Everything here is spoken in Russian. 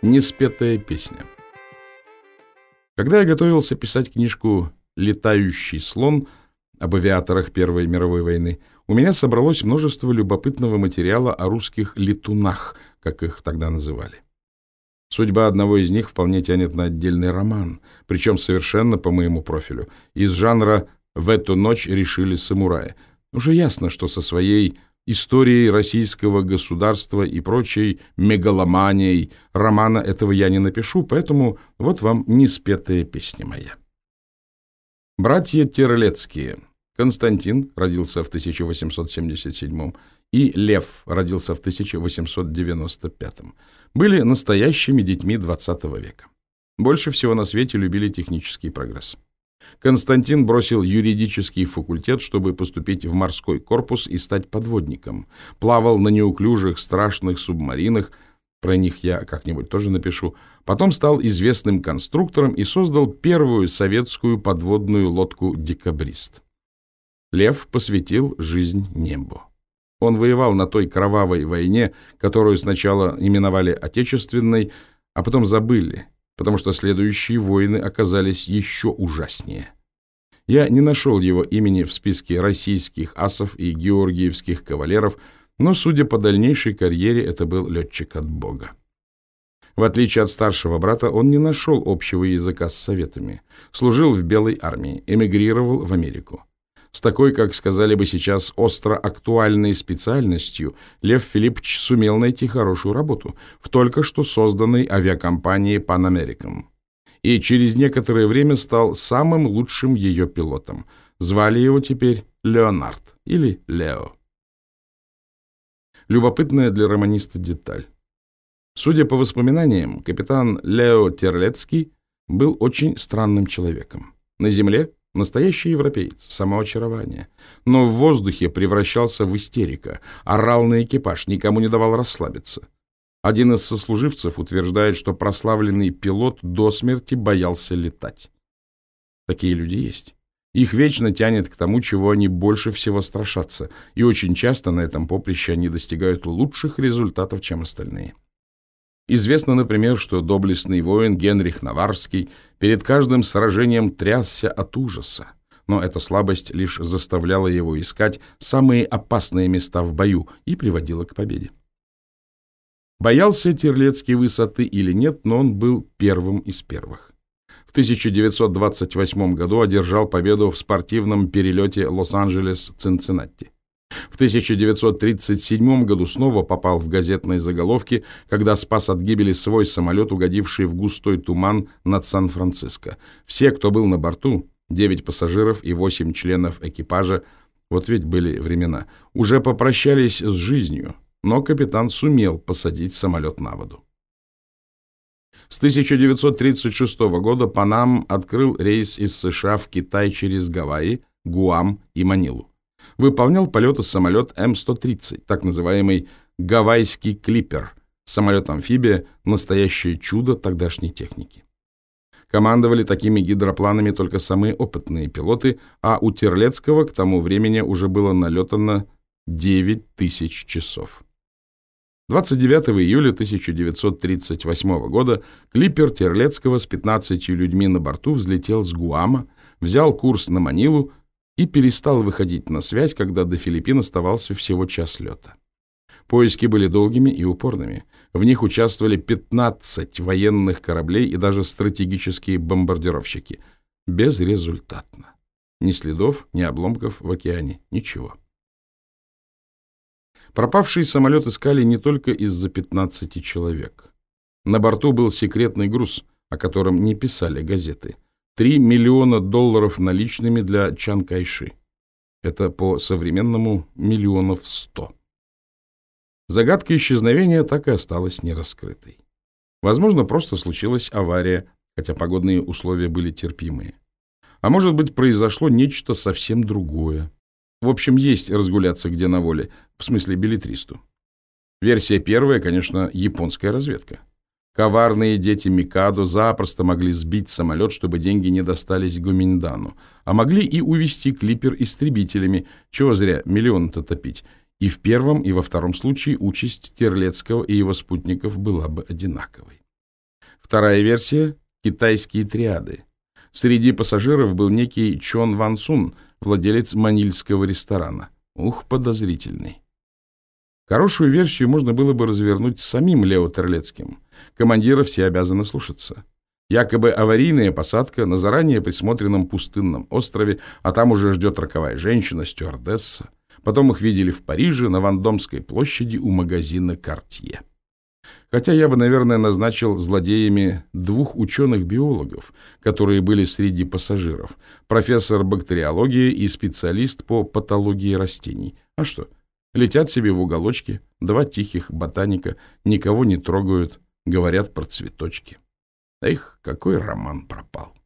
Неспетая песня. Когда я готовился писать книжку «Летающий слон» об авиаторах Первой мировой войны, у меня собралось множество любопытного материала о русских летунах, как их тогда называли. Судьба одного из них вполне тянет на отдельный роман, причем совершенно по моему профилю, из жанра «В эту ночь решили самураи». Уже ясно, что со своей историей российского государства и прочей мегаломанией. Романа этого я не напишу, поэтому вот вам неспетая песня моя. Братья Терлецкие. Константин родился в 1877 и Лев родился в 1895 были настоящими детьми XX века. Больше всего на свете любили технический прогресс. Константин бросил юридический факультет, чтобы поступить в морской корпус и стать подводником. Плавал на неуклюжих, страшных субмаринах, про них я как-нибудь тоже напишу. Потом стал известным конструктором и создал первую советскую подводную лодку «Декабрист». Лев посвятил жизнь небу. Он воевал на той кровавой войне, которую сначала именовали Отечественной, а потом забыли – потому что следующие войны оказались еще ужаснее. Я не нашел его имени в списке российских асов и георгиевских кавалеров, но, судя по дальнейшей карьере, это был летчик от Бога. В отличие от старшего брата, он не нашел общего языка с советами, служил в Белой армии, эмигрировал в Америку. С такой, как сказали бы сейчас, остро актуальной специальностью Лев Филиппович сумел найти хорошую работу в только что созданной авиакомпании Pan American. И через некоторое время стал самым лучшим ее пилотом. Звали его теперь Леонард или Лео. Любопытная для романиста деталь. Судя по воспоминаниям, капитан Лео Терлецкий был очень странным человеком. На земле Настоящий европеец, самоочарование. Но в воздухе превращался в истерика, орал на экипаж, никому не давал расслабиться. Один из сослуживцев утверждает, что прославленный пилот до смерти боялся летать. Такие люди есть. Их вечно тянет к тому, чего они больше всего страшатся, и очень часто на этом поприще они достигают лучших результатов, чем остальные. Известно, например, что доблестный воин Генрих Наварский перед каждым сражением трясся от ужаса, но эта слабость лишь заставляла его искать самые опасные места в бою и приводила к победе. Боялся Терлецкий высоты или нет, но он был первым из первых. В 1928 году одержал победу в спортивном перелете Лос-Анджелес-Цинциннати. В 1937 году снова попал в газетные заголовки, когда спас от гибели свой самолет, угодивший в густой туман над Сан-Франциско. Все, кто был на борту, 9 пассажиров и 8 членов экипажа, вот ведь были времена, уже попрощались с жизнью, но капитан сумел посадить самолет на воду. С 1936 года Панам открыл рейс из США в Китай через Гавайи, Гуам и Манилу выполнял полеты самолет М-130, так называемый «Гавайский клипер», самолет-амфибия, настоящее чудо тогдашней техники. Командовали такими гидропланами только самые опытные пилоты, а у Терлецкого к тому времени уже было налетано 9 тысяч часов. 29 июля 1938 года клипер Терлецкого с 15 людьми на борту взлетел с Гуама, взял курс на Манилу и перестал выходить на связь, когда до Филиппин оставался всего час лета. Поиски были долгими и упорными. В них участвовали 15 военных кораблей и даже стратегические бомбардировщики. Безрезультатно. Ни следов, ни обломков в океане, ничего. Пропавший самолет искали не только из-за 15 человек. На борту был секретный груз, о котором не писали газеты – 3 миллиона долларов наличными для Чан Кайши. Это по современному миллионов сто. Загадка исчезновения так и осталась нераскрытой. Возможно, просто случилась авария, хотя погодные условия были терпимые. А может быть, произошло нечто совсем другое. В общем, есть разгуляться где на воле, в смысле билетристу. Версия первая, конечно, японская разведка. Коварные дети Микадо запросто могли сбить самолет, чтобы деньги не достались Гуминдану, а могли и увести клипер истребителями, чего зря миллион-то топить. И в первом, и во втором случае участь Терлецкого и его спутников была бы одинаковой. Вторая версия — китайские триады. Среди пассажиров был некий Чон Ван Сун, владелец манильского ресторана. Ух, подозрительный. Хорошую версию можно было бы развернуть с самим Лео Терлецким. Командира все обязаны слушаться. Якобы аварийная посадка на заранее присмотренном пустынном острове, а там уже ждет роковая женщина, стюардесса. Потом их видели в Париже на Вандомской площади у магазина «Картье». Хотя я бы, наверное, назначил злодеями двух ученых-биологов, которые были среди пассажиров, профессор бактериологии и специалист по патологии растений. А что? Летят себе в уголочке, два тихих ботаника, никого не трогают, говорят про цветочки. Эх, какой роман пропал.